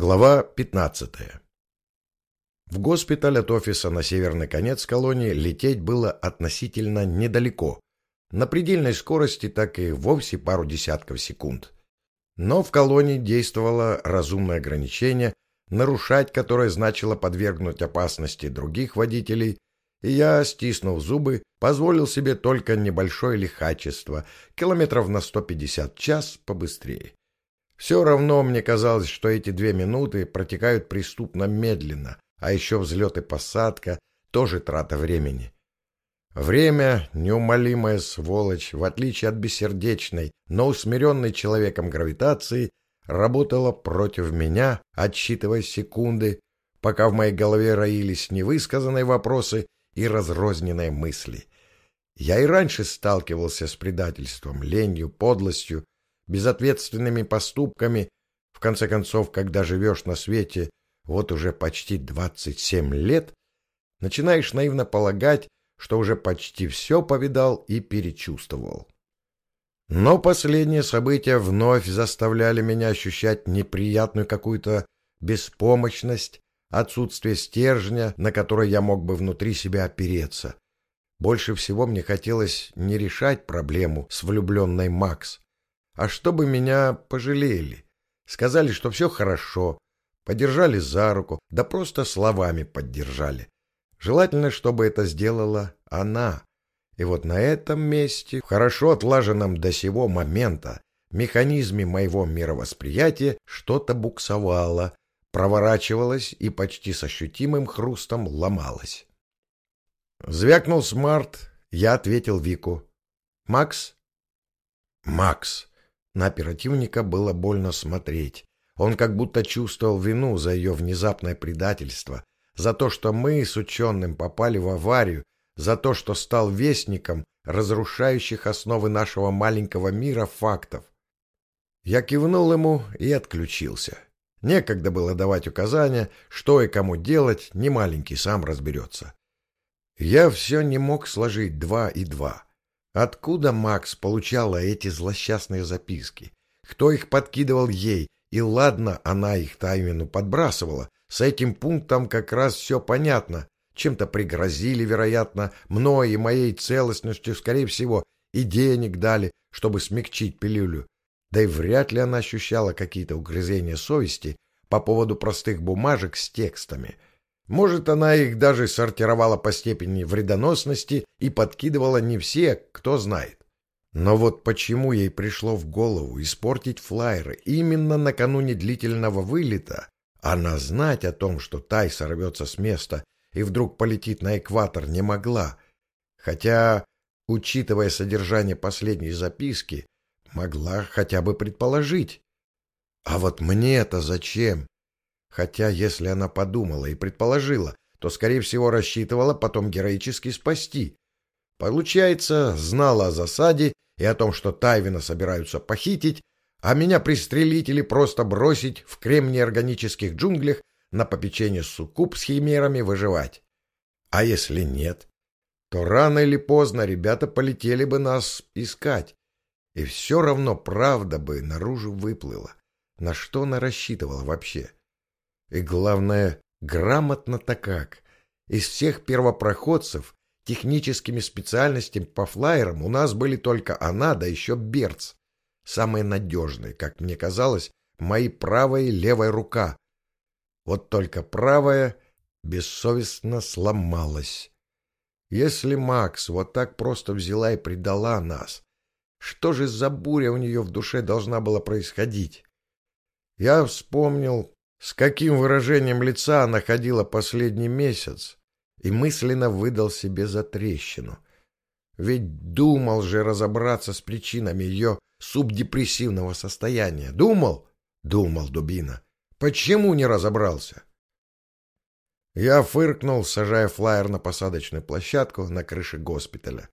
Глава 15. В госпиталь от офиса на северный конец колонии лететь было относительно недалеко, на предельной скорости так и вовсе пару десятков секунд. Но в колонии действовало разумное ограничение, нарушать которое значило подвергнуть опасности других водителей, и я, стиснув зубы, позволил себе только небольшое лихачество, километров на 150 в час побыстрее. Все равно мне казалось, что эти две минуты протекают преступно медленно, а еще взлет и посадка — тоже трата времени. Время, неумолимая сволочь, в отличие от бессердечной, но усмиренной человеком гравитации, работала против меня, отсчитывая секунды, пока в моей голове роились невысказанные вопросы и разрозненные мысли. Я и раньше сталкивался с предательством, ленью, подлостью, безответственными поступками. В конце концов, когда живешь на свете вот уже почти 27 лет, начинаешь наивно полагать, что уже почти все повидал и перечувствовал. Но последние события вновь заставляли меня ощущать неприятную какую-то беспомощность, отсутствие стержня, на который я мог бы внутри себя опереться. Больше всего мне хотелось не решать проблему с влюбленной Макс, а чтобы меня пожалели. Сказали, что все хорошо, подержали за руку, да просто словами поддержали. Желательно, чтобы это сделала она. И вот на этом месте, в хорошо отлаженном до сего момента, механизме моего мировосприятия что-то буксовало, проворачивалось и почти с ощутимым хрустом ломалось. Звякнул смарт, я ответил Вику. «Макс?» «Макс!» На оперативника было больно смотреть. Он как будто чувствовал вину за ее внезапное предательство, за то, что мы с ученым попали в аварию, за то, что стал вестником разрушающих основы нашего маленького мира фактов. Я кивнул ему и отключился. Некогда было давать указания, что и кому делать, не маленький сам разберется. Я все не мог сложить два и два. Откуда Макс получала эти злосчастные записки? Кто их подкидывал ей? И ладно, она их Тайвину подбрасывала. С этим пунктом как раз все понятно. Чем-то пригрозили, вероятно, мной и моей целостностью, скорее всего, и денег дали, чтобы смягчить пилюлю. Да и вряд ли она ощущала какие-то угрызения совести по поводу простых бумажек с текстами — может, она их даже сортировала по степени вредоносности и подкидывала не все, кто знает. Но вот почему ей пришло в голову испортить флайеры именно накануне длительного вылета, она знать о том, что Тай сорвется с места и вдруг полетит на экватор, не могла. Хотя, учитывая содержание последней записки, могла хотя бы предположить. А вот мне-то зачем? Хотя, если она подумала и предположила, то, скорее всего, рассчитывала потом героически спасти. Получается, знала о засаде и о том, что Тайвина собираются похитить, а меня пристрелить или просто бросить в кремнеорганических джунглях на попечение суккуб с химерами выживать. А если нет, то рано или поздно ребята полетели бы нас искать. И все равно правда бы наружу выплыла. На что она рассчитывала вообще? — и главное, грамотно-то как. Из всех первопроходцев техническими специальностями по флайерам у нас были только она, да еще Берц. Самые надежные, как мне казалось, мои правая и левая рука. Вот только правая бессовестно сломалась. Если Макс вот так просто взяла и предала нас, что же за буря у нее в душе должна была происходить? Я вспомнил с каким выражением лица она ходила последний месяц, и мысленно выдал себе за трещину. Ведь думал же разобраться с причинами ее субдепрессивного состояния. Думал? Думал, дубина. Почему не разобрался? Я фыркнул, сажая флайер на посадочную площадку на крыше госпиталя.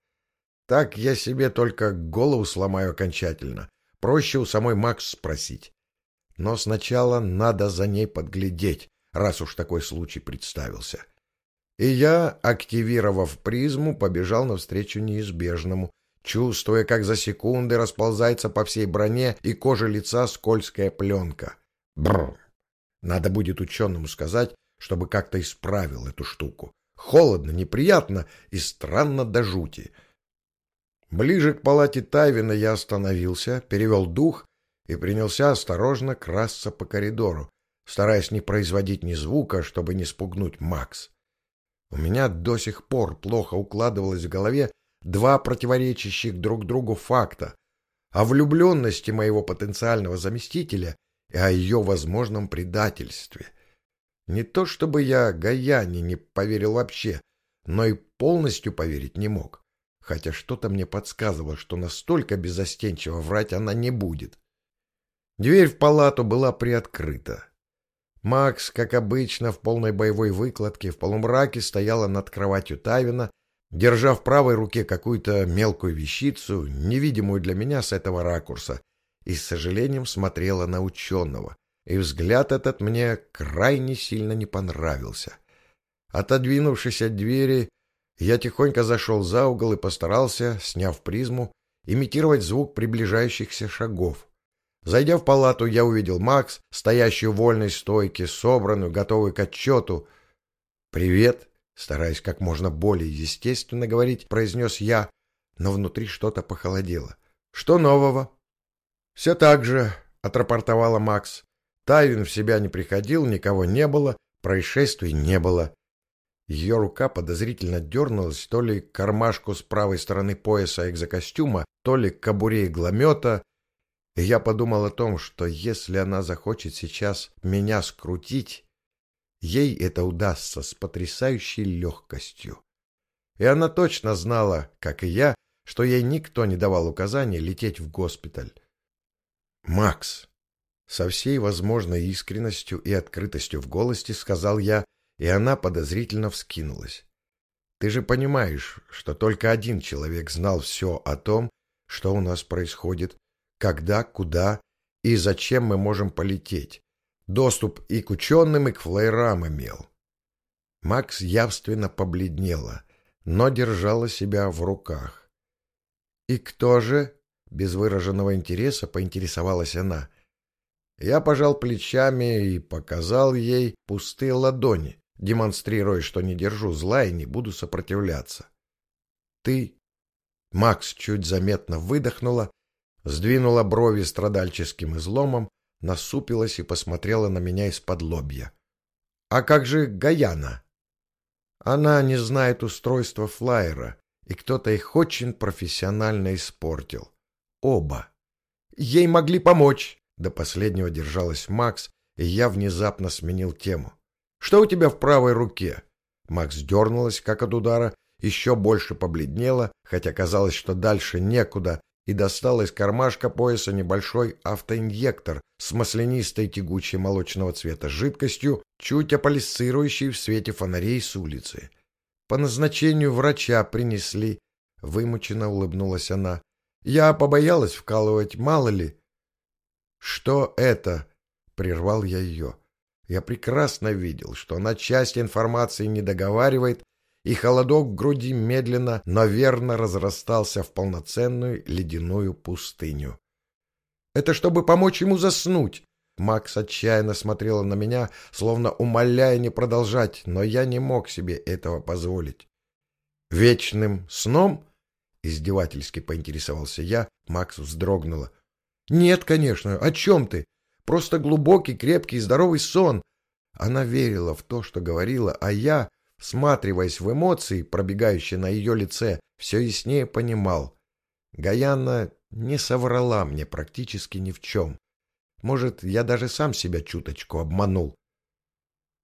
Так я себе только голову сломаю окончательно. Проще у самой Макс спросить. Но сначала надо за ней подглядеть, раз уж такой случай представился. И я, активировав призму, побежал навстречу неизбежному, чувствуя, как за секунды расползается по всей броне и коже лица скользкая пленка. Бррр! Надо будет ученому сказать, чтобы как-то исправил эту штуку. Холодно, неприятно и странно до жути. Ближе к палате Тайвина я остановился, перевел дух и принялся осторожно красться по коридору, стараясь не производить ни звука, чтобы не спугнуть Макс. У меня до сих пор плохо укладывалось в голове два противоречащих друг другу факта о влюбленности моего потенциального заместителя и о ее возможном предательстве. Не то чтобы я Гаяне не поверил вообще, но и полностью поверить не мог, хотя что-то мне подсказывало, что настолько безостенчиво врать она не будет. Дверь в палату была приоткрыта. Макс, как обычно, в полной боевой выкладке, в полумраке стояла над кроватью Тавина, держа в правой руке какую-то мелкую вещицу, невидимую для меня с этого ракурса, и с сожалением смотрела на ученого. И взгляд этот мне крайне сильно не понравился. Отодвинувшись от двери, я тихонько зашел за угол и постарался, сняв призму, имитировать звук приближающихся шагов. Зайдя в палату, я увидел Макс, стоящую в вольной стойке, собранную, готовую к отчету. «Привет!» — стараясь как можно более естественно говорить, произнес я, но внутри что-то похолодело. «Что нового?» «Все так же», — отрапортовала Макс. Тайвин в себя не приходил, никого не было, происшествий не было. Ее рука подозрительно дернулась то ли к кармашку с правой стороны пояса экзокостюма, то ли к кобуре игломета, и я подумал о том, что если она захочет сейчас меня скрутить, ей это удастся с потрясающей легкостью. И она точно знала, как и я, что ей никто не давал указания лететь в госпиталь. «Макс!» Со всей возможной искренностью и открытостью в голосе сказал я, и она подозрительно вскинулась. «Ты же понимаешь, что только один человек знал все о том, что у нас происходит, когда, куда и зачем мы можем полететь. Доступ и к ученым, и к флайрам имел. Макс явственно побледнела, но держала себя в руках. «И кто же?» — без выраженного интереса поинтересовалась она. Я пожал плечами и показал ей пустые ладони, демонстрируя, что не держу зла и не буду сопротивляться. «Ты...» Макс чуть заметно выдохнула, сдвинула брови страдальческим изломом, насупилась и посмотрела на меня из-под лобья. «А как же Гаяна?» «Она не знает устройства флайера, и кто-то их очень профессионально испортил. Оба. Ей могли помочь!» До последнего держалась Макс, и я внезапно сменил тему. «Что у тебя в правой руке?» Макс дернулась, как от удара, еще больше побледнела, хотя казалось, что дальше некуда, и достал из кармашка пояса небольшой автоинъектор с маслянистой тягучей молочного цвета жидкостью, чуть аполисцирующей в свете фонарей с улицы. По назначению врача принесли. Вымученно улыбнулась она. Я побоялась вкалывать, мало ли. Что это? Прервал я ее. Я прекрасно видел, что она часть информации не договаривает и холодок в груди медленно, но верно разрастался в полноценную ледяную пустыню. «Это чтобы помочь ему заснуть!» Макс отчаянно смотрела на меня, словно умоляя не продолжать, но я не мог себе этого позволить. «Вечным сном?» — издевательски поинтересовался я. Макс вздрогнула. «Нет, конечно. О чем ты? Просто глубокий, крепкий и здоровый сон». Она верила в то, что говорила, а я всматриваясь в эмоции, пробегающие на ее лице, все яснее понимал. Гаяна не соврала мне практически ни в чем. Может, я даже сам себя чуточку обманул.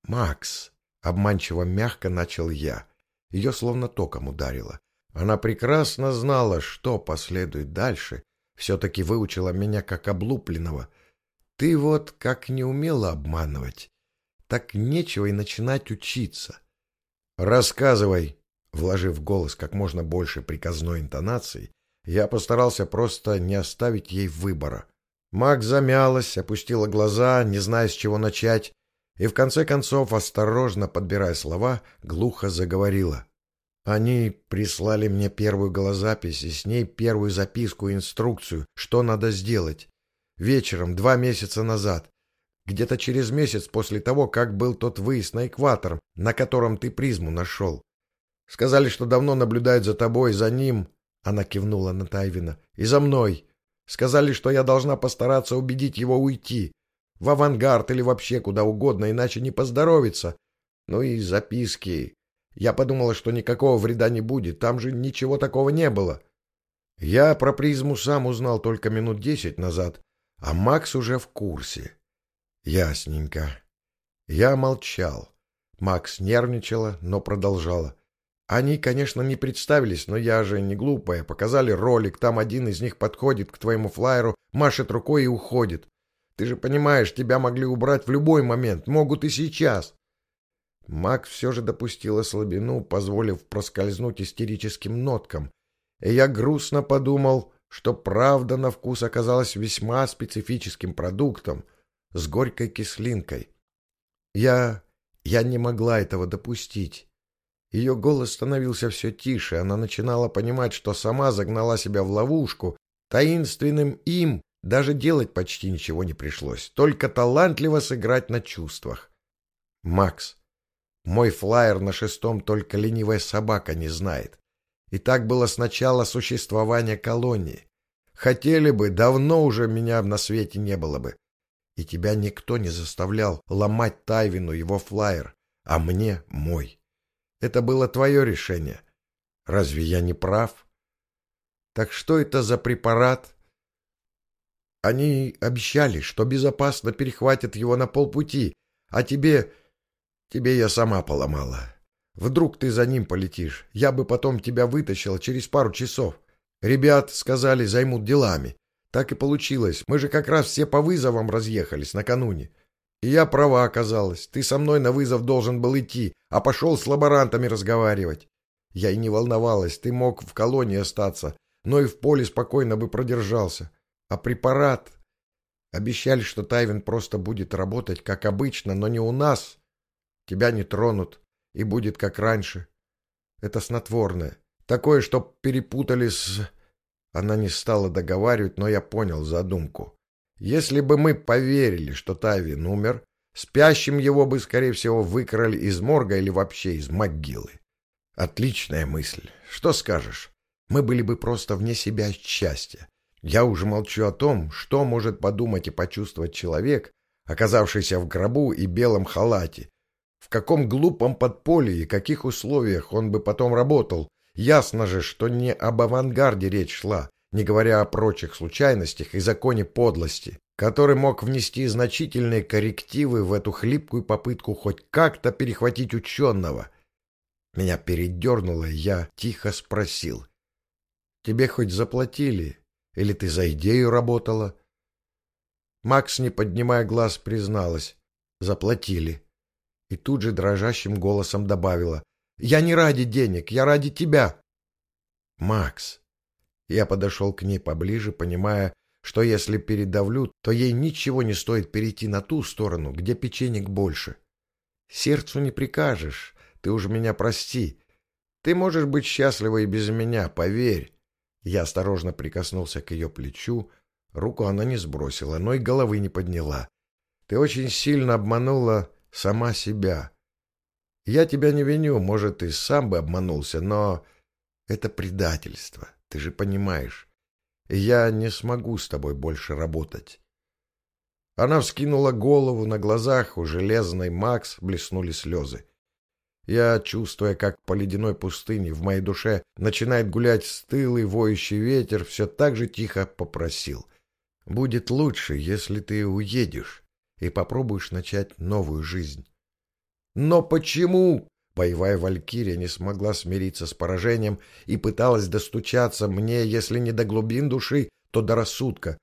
«Макс!» — обманчиво мягко начал я. Ее словно током ударило. Она прекрасно знала, что последует дальше. Все-таки выучила меня как облупленного. Ты вот как не умела обманывать, так нечего и начинать учиться. «Рассказывай!» Вложив в голос как можно больше приказной интонации, я постарался просто не оставить ей выбора. Маг замялась, опустила глаза, не зная, с чего начать, и в конце концов, осторожно подбирая слова, глухо заговорила. Они прислали мне первую голозапись и с ней первую записку и инструкцию, что надо сделать. Вечером, два месяца назад. Где-то через месяц после того, как был тот выезд на экватор, на котором ты призму нашел. Сказали, что давно наблюдают за тобой, за ним. Она кивнула на Тайвина. И за мной. Сказали, что я должна постараться убедить его уйти. В авангард или вообще куда угодно, иначе не поздоровится. Ну и записки. Я подумала, что никакого вреда не будет. Там же ничего такого не было. Я про призму сам узнал только минут десять назад, а Макс уже в курсе. Ясненько. Я молчал. Макс нервничала, но продолжала. Они, конечно, не представились, но я же не глупая. Показали ролик, там один из них подходит к твоему флайеру, машет рукой и уходит. Ты же понимаешь, тебя могли убрать в любой момент, могут и сейчас. Макс все же допустила слабину, позволив проскользнуть истерическим ноткам. И я грустно подумал, что правда на вкус оказалась весьма специфическим продуктом с горькой кислинкой. Я... я не могла этого допустить. Ее голос становился все тише, она начинала понимать, что сама загнала себя в ловушку. Таинственным им даже делать почти ничего не пришлось, только талантливо сыграть на чувствах. «Макс, мой флаер на шестом только ленивая собака не знает. И так было с начала существования колонии. Хотели бы, давно уже меня на свете не было бы. И тебя никто не заставлял ломать Тайвину его флаер, а мне мой. Это было твое решение. Разве я не прав? Так что это за препарат? Они обещали, что безопасно перехватят его на полпути, а тебе... Тебе я сама поломала. Вдруг ты за ним полетишь. Я бы потом тебя вытащил через пару часов. Ребят, сказали, займут делами. Так и получилось. Мы же как раз все по вызовам разъехались накануне. И я права оказалась. Ты со мной на вызов должен был идти, а пошел с лаборантами разговаривать. Я и не волновалась, ты мог в колонии остаться, но и в поле спокойно бы продержался. А препарат... Обещали, что Тайвин просто будет работать, как обычно, но не у нас. Тебя не тронут, и будет как раньше. Это снотворное. Такое, что перепутали с... Она не стала договаривать, но я понял задумку. Если бы мы поверили, что Тавин умер, спящим его бы, скорее всего, выкрали из морга или вообще из могилы. Отличная мысль. Что скажешь? Мы были бы просто вне себя от счастья. Я уже молчу о том, что может подумать и почувствовать человек, оказавшийся в гробу и белом халате. В каком глупом подполье и каких условиях он бы потом работал. Ясно же, что не об авангарде речь шла, не говоря о прочих случайностях и законе подлости, который мог внести значительные коррективы в эту хлипкую попытку хоть как-то перехватить ученого. Меня передернуло, я тихо спросил. «Тебе хоть заплатили? Или ты за идею работала?» Макс, не поднимая глаз, призналась. «Заплатили». И тут же дрожащим голосом добавила. «Я не ради денег, я ради тебя». «Макс, я подошел к ней поближе, понимая, что если передавлю, то ей ничего не стоит перейти на ту сторону, где печенек больше. Сердцу не прикажешь, ты уж меня прости. Ты можешь быть счастлива и без меня, поверь. Я осторожно прикоснулся к ее плечу, руку она не сбросила, но и головы не подняла. Ты очень сильно обманула сама себя. Я тебя не виню, может, и сам бы обманулся, но это предательство. Ты же понимаешь, я не смогу с тобой больше работать. Она вскинула голову, на глазах у железной Макс блеснули слезы. Я, чувствуя, как по ледяной пустыне в моей душе начинает гулять стылый воющий ветер, все так же тихо попросил. «Будет лучше, если ты уедешь и попробуешь начать новую жизнь». «Но почему?» Боевая валькирия не смогла смириться с поражением и пыталась достучаться мне, если не до глубин души, то до рассудка.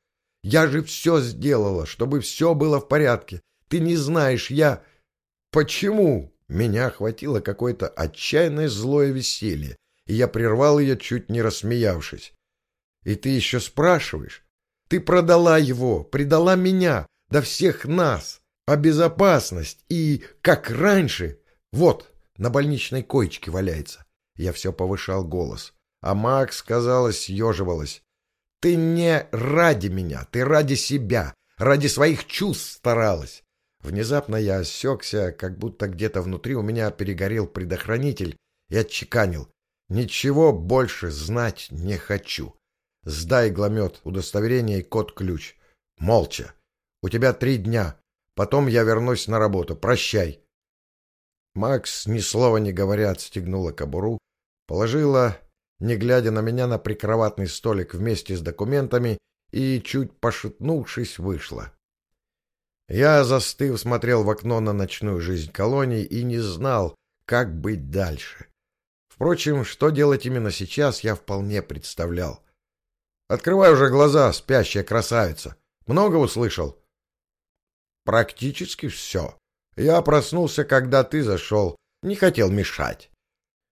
«Я же все сделала, чтобы все было в порядке. Ты не знаешь, я...» «Почему?» Меня охватило какое-то отчаянное злое веселье, и я прервал ее, чуть не рассмеявшись. «И ты еще спрашиваешь? Ты продала его, предала меня, да всех нас, а безопасность и, как раньше, вот, на больничной коечке валяется. Я все повышал голос. А Макс, казалось, съеживалась. Ты не ради меня, ты ради себя, ради своих чувств старалась. Внезапно я осекся, как будто где-то внутри у меня перегорел предохранитель и отчеканил. Ничего больше знать не хочу. Сдай гломет, удостоверение и код-ключ. Молча. У тебя три дня. Потом я вернусь на работу. Прощай. Макс, ни слова не говоря, отстегнула кобуру, положила, не глядя на меня, на прикроватный столик вместе с документами и, чуть пошатнувшись, вышла. Я, застыв, смотрел в окно на ночную жизнь колонии и не знал, как быть дальше. Впрочем, что делать именно сейчас, я вполне представлял. «Открывай уже глаза, спящая красавица. Много услышал?» «Практически все. Я проснулся, когда ты зашел. Не хотел мешать».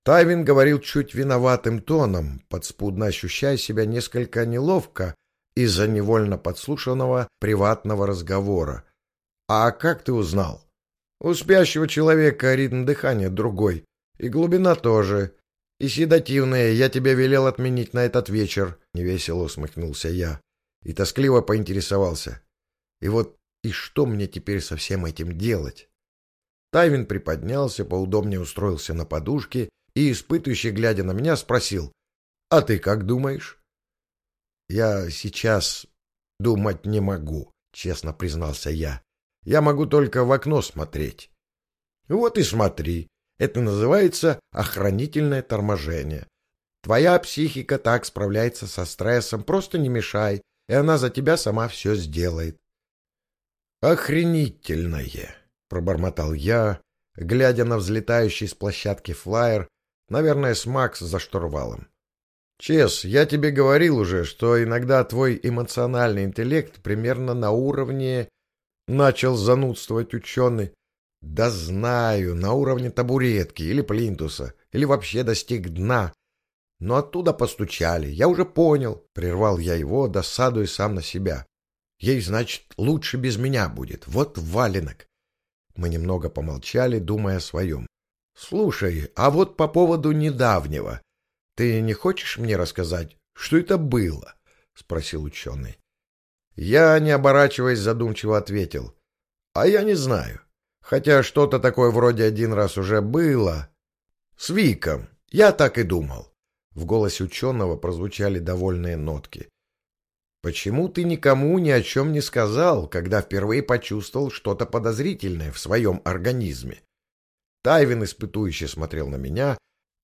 Тайвин говорил чуть виноватым тоном, подспудно ощущая себя несколько неловко из-за невольно подслушанного приватного разговора. «А как ты узнал?» «У спящего человека ритм дыхания другой, и глубина тоже. И седативные я тебе велел отменить на этот вечер», — невесело усмехнулся я и тоскливо поинтересовался. «И вот и что мне теперь со всем этим делать?» Тайвин приподнялся, поудобнее устроился на подушке и, испытывающий, глядя на меня, спросил, «А ты как думаешь?» «Я сейчас думать не могу», — честно признался я. «Я могу только в окно смотреть». «Вот и смотри. Это называется охранительное торможение. Твоя психика так справляется со стрессом, просто не мешай, и она за тебя сама все сделает». «Охренительное!» — пробормотал я, глядя на взлетающий с площадки флайер, наверное, с Макс за штурвалом. Чес, я тебе говорил уже, что иногда твой эмоциональный интеллект примерно на уровне... Начал занудствовать ученый. Да знаю, на уровне табуретки или плинтуса, или вообще достиг дна. Но оттуда постучали, я уже понял. Прервал я его, досадуя сам на себя. Ей, значит, лучше без меня будет. Вот валенок. Мы немного помолчали, думая о своем. Слушай, а вот по поводу недавнего. Ты не хочешь мне рассказать, что это было? Спросил ученый. Я, не оборачиваясь, задумчиво ответил. А я не знаю. Хотя что-то такое вроде один раз уже было. С Виком. Я так и думал. В голосе ученого прозвучали довольные нотки. Почему ты никому ни о чем не сказал, когда впервые почувствовал что-то подозрительное в своем организме? Тайвин испытующе смотрел на меня,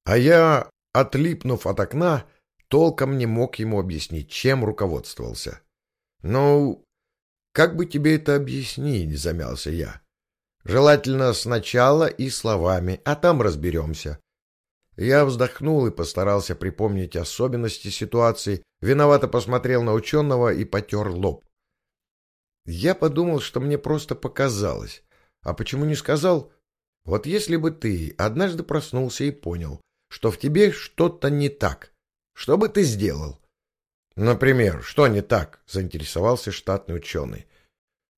а я, отлипнув от окна, толком не мог ему объяснить, чем руководствовался. «Ну, как бы тебе это объяснить?» — замялся я. «Желательно сначала и словами, а там разберемся. Я вздохнул и постарался припомнить особенности ситуации, виновато посмотрел на ученого и потер лоб. Я подумал, что мне просто показалось. А почему не сказал? Вот если бы ты однажды проснулся и понял, что в тебе что-то не так, что бы ты сделал? Например, что не так? Заинтересовался штатный ученый.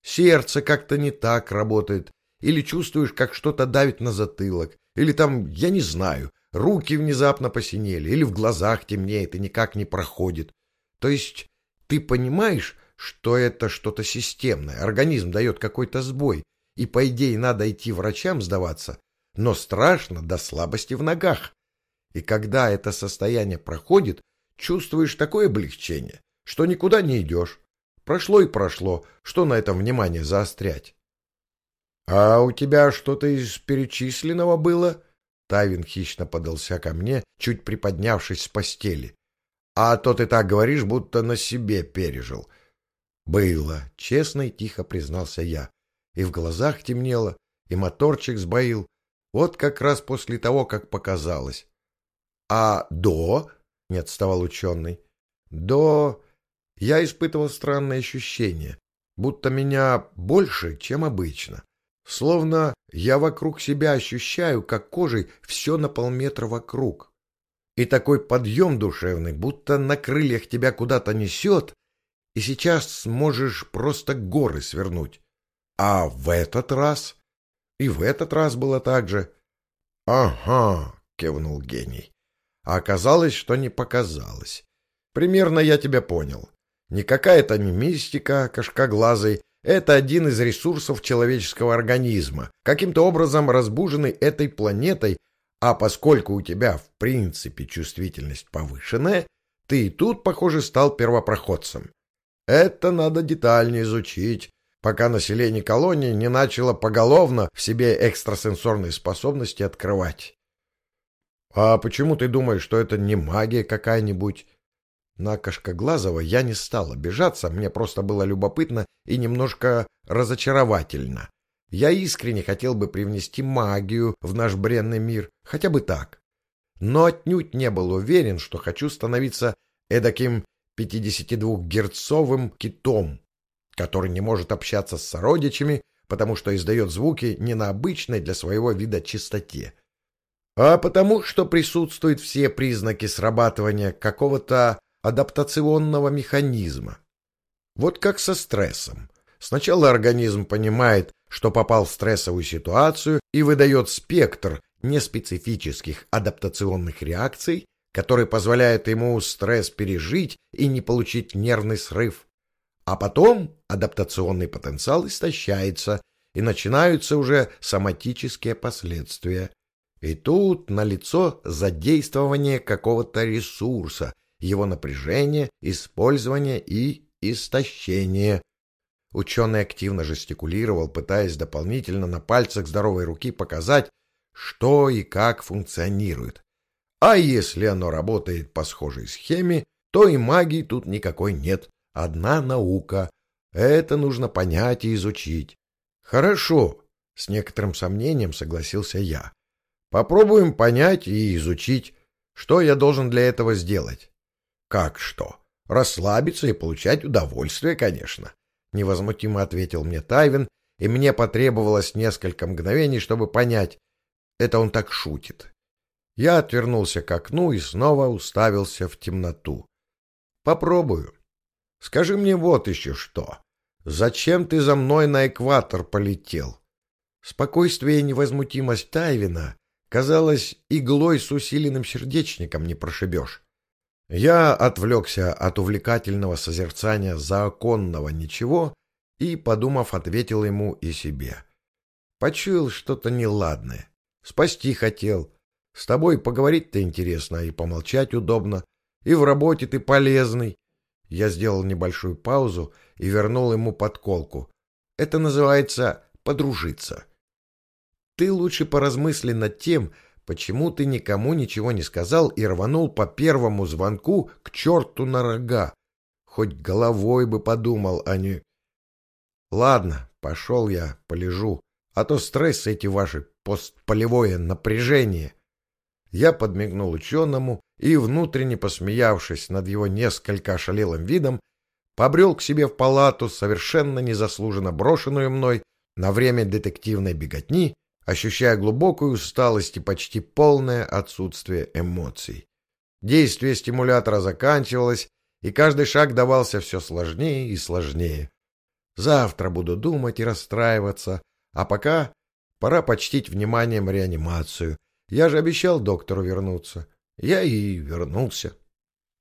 Сердце как-то не так работает, или чувствуешь, как что-то давит на затылок, или там, я не знаю, руки внезапно посинели, или в глазах темнеет и никак не проходит. То есть ты понимаешь, что это что-то системное, организм дает какой-то сбой, и, по идее, надо идти врачам сдаваться, но страшно до слабости в ногах. И когда это состояние проходит, чувствуешь такое облегчение, что никуда не идешь. Прошло и прошло, что на этом внимание заострять. — А у тебя что-то из перечисленного было? Тавин хищно подался ко мне, чуть приподнявшись с постели. А то ты так говоришь, будто на себе пережил. Было, честно и тихо признался я. И в глазах темнело, и моторчик сбоил. Вот как раз после того, как показалось. А до? Не отставал ученый. До... Я испытывал странное ощущение, будто меня больше, чем обычно. Словно я вокруг себя ощущаю, как кожей все на полметра вокруг. И такой подъем душевный, будто на крыльях тебя куда-то несет, и сейчас сможешь просто горы свернуть. А в этот раз? И в этот раз было так же. — Ага, — кивнул гений. А оказалось, что не показалось. Примерно я тебя понял. Не какая-то не мистика кошкоглазой, Это один из ресурсов человеческого организма, каким-то образом разбуженный этой планетой, а поскольку у тебя в принципе чувствительность повышенная, ты и тут, похоже, стал первопроходцем. Это надо детально изучить, пока население колонии не начало поголовно в себе экстрасенсорные способности открывать. А почему ты думаешь, что это не магия какая-нибудь? На Кашкоглазого я не стал обижаться, мне просто было любопытно и немножко разочаровательно. Я искренне хотел бы привнести магию в наш бренный мир, хотя бы так. Но отнюдь не был уверен, что хочу становиться эдаким 52-герцовым китом, который не может общаться с сородичами, потому что издает звуки не на обычной для своего вида чистоте, а потому что присутствуют все признаки срабатывания какого-то адаптационного механизма. Вот как со стрессом. Сначала организм понимает, что попал в стрессовую ситуацию и выдает спектр неспецифических адаптационных реакций, который позволяет ему стресс пережить и не получить нервный срыв. А потом адаптационный потенциал истощается, и начинаются уже соматические последствия. И тут налицо задействование какого-то ресурса, его напряжение, использование и истощение. Ученый активно жестикулировал, пытаясь дополнительно на пальцах здоровой руки показать, что и как функционирует. А если оно работает по схожей схеме, то и магии тут никакой нет. Одна наука. Это нужно понять и изучить. Хорошо, с некоторым сомнением согласился я. Попробуем понять и изучить, что я должен для этого сделать. Как что? Расслабиться и получать удовольствие, конечно. Невозмутимо ответил мне Тайвин, и мне потребовалось несколько мгновений, чтобы понять, это он так шутит. Я отвернулся к окну и снова уставился в темноту. Попробую. Скажи мне вот еще что. Зачем ты за мной на экватор полетел? Спокойствие и невозмутимость Тайвина, казалось, иглой с усиленным сердечником не прошибешь. Я отвлекся от увлекательного созерцания заоконного ничего и, подумав, ответил ему и себе. Почуял что-то неладное. Спасти хотел. С тобой поговорить-то интересно, и помолчать удобно, и в работе ты полезный. Я сделал небольшую паузу и вернул ему подколку. Это называется подружиться. Ты лучше поразмысли над тем, почему ты никому ничего не сказал и рванул по первому звонку к черту на рога? Хоть головой бы подумал, а не... Ладно, пошел я, полежу, а то стресс эти ваши, постполевое напряжение. Я подмигнул ученому и, внутренне посмеявшись над его несколько ошалелым видом, побрел к себе в палату, совершенно незаслуженно брошенную мной на время детективной беготни, ощущая глубокую усталость и почти полное отсутствие эмоций. Действие стимулятора заканчивалось, и каждый шаг давался все сложнее и сложнее. Завтра буду думать и расстраиваться, а пока пора почтить вниманием реанимацию. Я же обещал доктору вернуться. Я и вернулся.